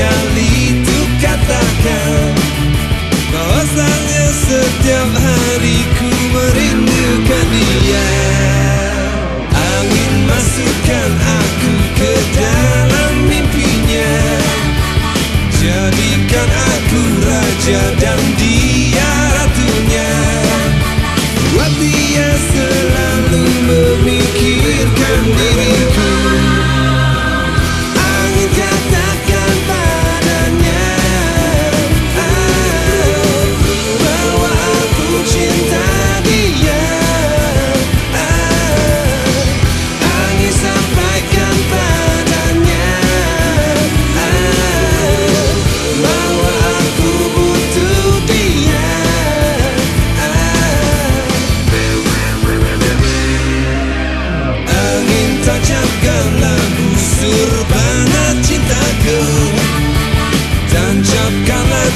mañana. Cintaku Tancapkanlah